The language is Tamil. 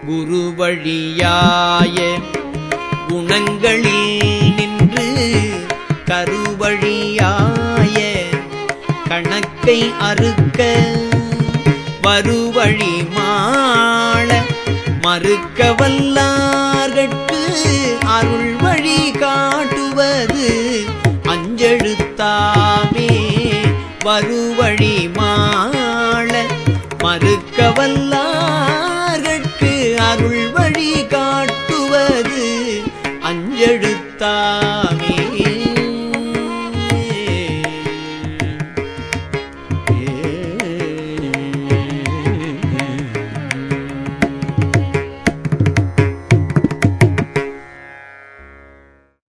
குரு வழியாய குணங்களில் நின்று கருவழியாய கணக்கை அறுக்க வருவழி மாள மறுக்க வல்லார்கட்கு அருள் வழி காட்டுவது அஞ்செழுத்தாமே வருவழி மாள மறுக்க வல்ல எழுத்தா